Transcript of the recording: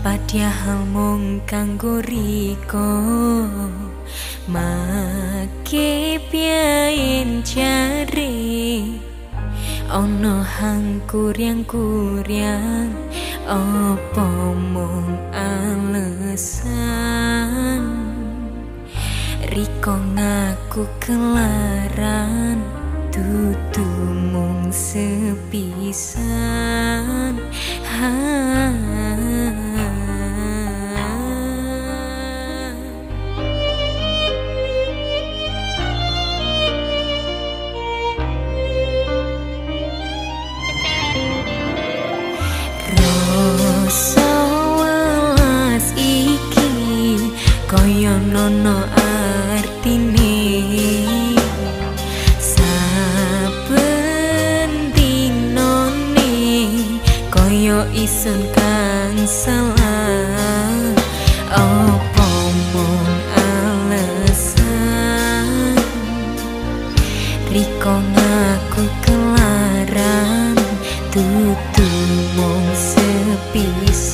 padahal mung kanggo riko make piyen jare ono hang kuryang kuryang opo mung alesan? Riko ngaku kelaran tutu mung sepisan Nono artine. Kaya isen kang salah. Apa mung alesan? Riko ngaku kelaran Tutu mung sepisah